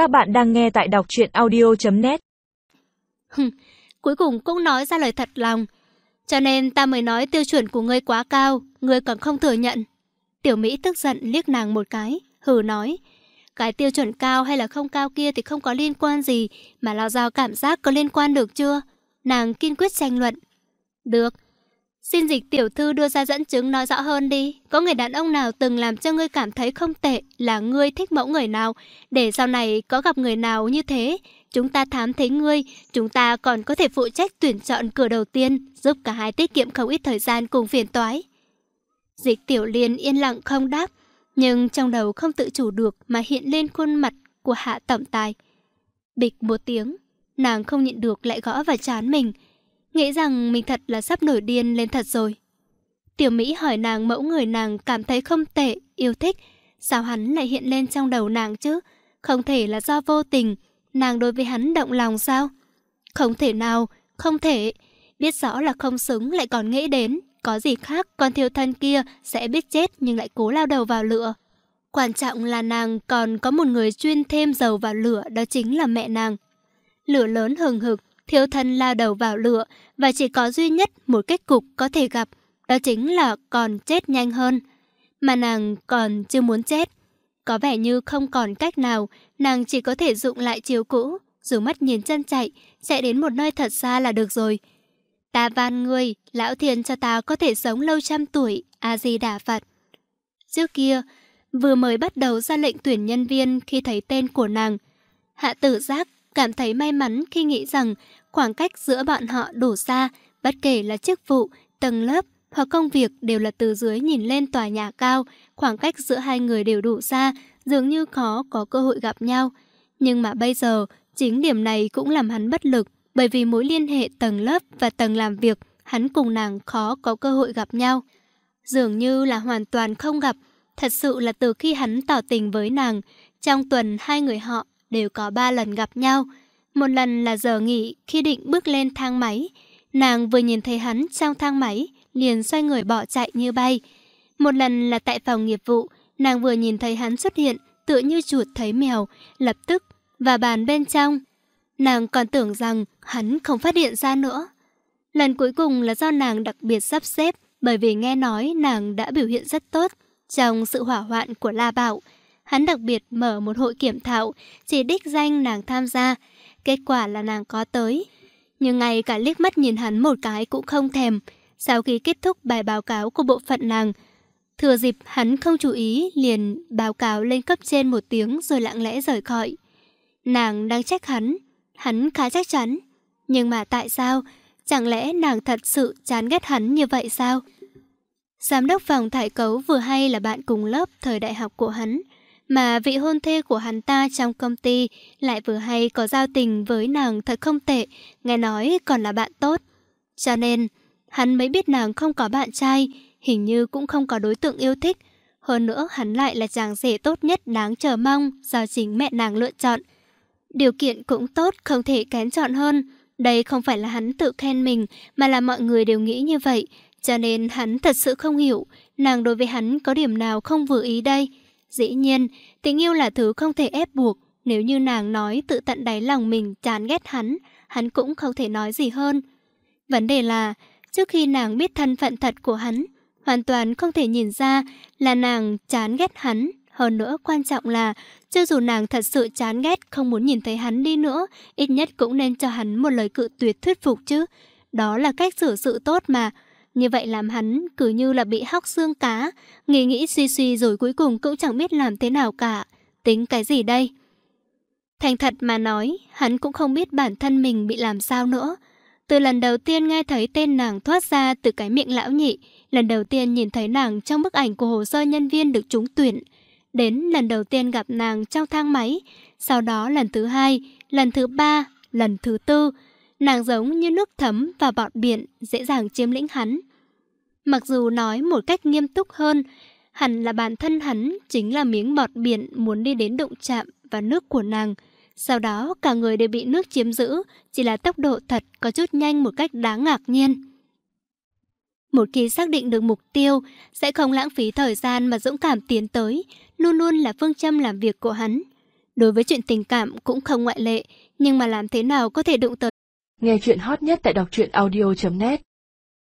Các bạn đang nghe tại đọc truyện audio.net Cuối cùng cũng nói ra lời thật lòng. Cho nên ta mới nói tiêu chuẩn của ngươi quá cao, ngươi còn không thừa nhận. Tiểu Mỹ tức giận liếc nàng một cái, hừ nói. Cái tiêu chuẩn cao hay là không cao kia thì không có liên quan gì, mà là do cảm giác có liên quan được chưa? Nàng kiên quyết tranh luận. Được. Xin dịch tiểu thư đưa ra dẫn chứng nói rõ hơn đi. Có người đàn ông nào từng làm cho ngươi cảm thấy không tệ là ngươi thích mẫu người nào, để sau này có gặp người nào như thế, chúng ta thám thấy ngươi, chúng ta còn có thể phụ trách tuyển chọn cửa đầu tiên, giúp cả hai tiết kiệm không ít thời gian cùng phiền toái. Dịch tiểu liên yên lặng không đáp, nhưng trong đầu không tự chủ được mà hiện lên khuôn mặt của hạ tổng tài. Bịch một tiếng, nàng không nhịn được lại gõ vào chán mình, nghĩ rằng mình thật là sắp nổi điên lên thật rồi. Tiểu Mỹ hỏi nàng mẫu người nàng cảm thấy không tệ, yêu thích, sao hắn lại hiện lên trong đầu nàng chứ? Không thể là do vô tình, nàng đối với hắn động lòng sao? Không thể nào, không thể. Biết rõ là không xứng lại còn nghĩ đến, có gì khác con thiêu thân kia sẽ biết chết nhưng lại cố lao đầu vào lửa. Quan trọng là nàng còn có một người chuyên thêm dầu vào lửa đó chính là mẹ nàng. Lửa lớn hừng hực, thiếu thân lao đầu vào lửa và chỉ có duy nhất một kết cục có thể gặp, đó chính là còn chết nhanh hơn. Mà nàng còn chưa muốn chết. Có vẻ như không còn cách nào, nàng chỉ có thể dụng lại chiều cũ, dù mắt nhìn chân chạy, chạy đến một nơi thật xa là được rồi. Ta van ngươi, lão thiên cho ta có thể sống lâu trăm tuổi, A-di-đà Phật. Trước kia, vừa mới bắt đầu ra lệnh tuyển nhân viên khi thấy tên của nàng. Hạ tử giác cảm thấy may mắn khi nghĩ rằng khoảng cách giữa bọn họ đủ xa, bất kể là chức vụ, tầng lớp hoặc công việc đều là từ dưới nhìn lên tòa nhà cao, khoảng cách giữa hai người đều đủ xa, dường như khó có cơ hội gặp nhau. Nhưng mà bây giờ, chính điểm này cũng làm hắn bất lực, bởi vì mối liên hệ tầng lớp và tầng làm việc, hắn cùng nàng khó có cơ hội gặp nhau. Dường như là hoàn toàn không gặp, thật sự là từ khi hắn tỏ tình với nàng, trong tuần hai người họ đều có ba lần gặp nhau. Một lần là giờ nghỉ khi định bước lên thang máy, nàng vừa nhìn thấy hắn trong thang máy, liền xoay người bỏ chạy như bay. Một lần là tại phòng nghiệp vụ, nàng vừa nhìn thấy hắn xuất hiện, tựa như chuột thấy mèo, lập tức và bàn bên trong. Nàng còn tưởng rằng hắn không phát hiện ra nữa. Lần cuối cùng là do nàng đặc biệt sắp xếp, bởi vì nghe nói nàng đã biểu hiện rất tốt trong sự hỏa hoạn của La Bảo. Hắn đặc biệt mở một hội kiểm thảo, chỉ đích danh nàng tham gia. Kết quả là nàng có tới. Nhưng ngay cả liếc mắt nhìn hắn một cái cũng không thèm. Sau khi kết thúc bài báo cáo của bộ phận nàng, thừa dịp hắn không chú ý liền báo cáo lên cấp trên một tiếng rồi lặng lẽ rời khỏi. Nàng đang trách hắn, hắn khá chắc chắn. Nhưng mà tại sao? Chẳng lẽ nàng thật sự chán ghét hắn như vậy sao? Giám đốc phòng thải cấu vừa hay là bạn cùng lớp thời đại học của hắn, mà vị hôn thê của hắn ta trong công ty lại vừa hay có giao tình với nàng thật không tệ, nghe nói còn là bạn tốt. Cho nên, hắn mới biết nàng không có bạn trai, hình như cũng không có đối tượng yêu thích. Hơn nữa hắn lại là chàng rể tốt nhất đáng chờ mong do chính mẹ nàng lựa chọn. Điều kiện cũng tốt, không thể kén chọn hơn. Đây không phải là hắn tự khen mình, mà là mọi người đều nghĩ như vậy. Cho nên hắn thật sự không hiểu, nàng đối với hắn có điểm nào không vừa ý đây. Dĩ nhiên, tình yêu là thứ không thể ép buộc. Nếu như nàng nói tự tận đáy lòng mình chán ghét hắn, hắn cũng không thể nói gì hơn. Vấn đề là, trước khi nàng biết thân phận thật của hắn, hoàn toàn không thể nhìn ra là nàng chán ghét hắn. Hơn nữa quan trọng là, cho dù nàng thật sự chán ghét không muốn nhìn thấy hắn đi nữa, ít nhất cũng nên cho hắn một lời cự tuyệt thuyết phục chứ. Đó là cách xử sự tốt mà. Như vậy làm hắn cứ như là bị hóc xương cá, nghĩ nghĩ suy suy rồi cuối cùng cũng chẳng biết làm thế nào cả. Tính cái gì đây? Thành thật mà nói, hắn cũng không biết bản thân mình bị làm sao nữa. Từ lần đầu tiên nghe thấy tên nàng thoát ra từ cái miệng lão nhị, lần đầu tiên nhìn thấy nàng trong bức ảnh của hồ sơ nhân viên được trúng tuyển, đến lần đầu tiên gặp nàng trong thang máy, sau đó lần thứ hai, lần thứ ba, lần thứ tư, nàng giống như nước thấm và bọt biển dễ dàng chiếm lĩnh hắn. Mặc dù nói một cách nghiêm túc hơn, hẳn là bản thân hắn chính là miếng bọt biển muốn đi đến đụng chạm và nước của nàng. Sau đó cả người đều bị nước chiếm giữ, chỉ là tốc độ thật có chút nhanh một cách đáng ngạc nhiên. Một khi xác định được mục tiêu, sẽ không lãng phí thời gian mà dũng cảm tiến tới, luôn luôn là phương châm làm việc của hắn. Đối với chuyện tình cảm cũng không ngoại lệ, nhưng mà làm thế nào có thể đụng tới. Nghe chuyện hot nhất tại đọc truyện audio.net